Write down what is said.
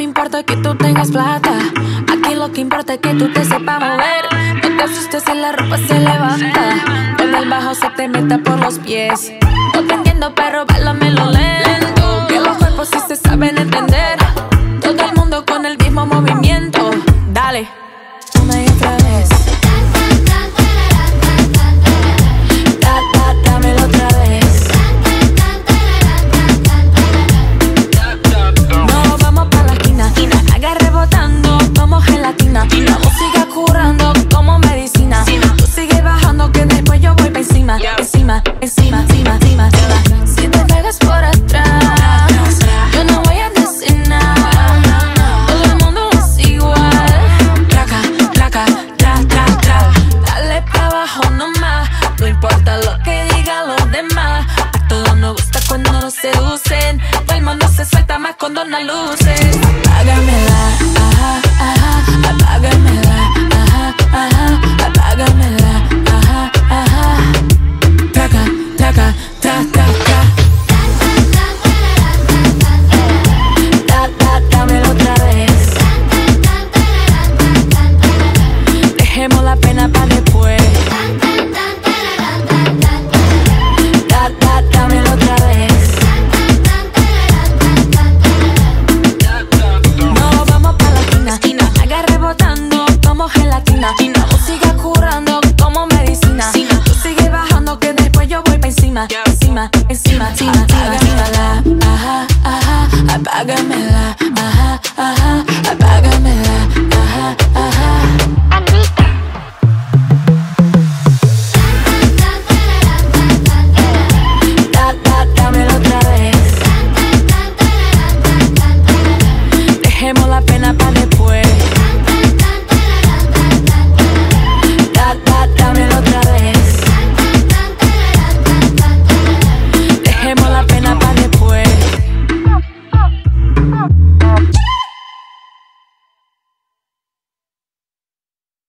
importa que tú tengas plata. Aquí lo que importa es que tú te sepas mover. No te asustes si la ropa se levanta. Cuando el bajo se te meta por los pies. No te entiendo, seducen. El mundo se suelta más con dona luces. Apágamela, ajá, ajá, apágamela, ajá, ajá, apágamela, ajá, ajá. Traca, traca, tra, tra, tra. Da, da, dámelo otra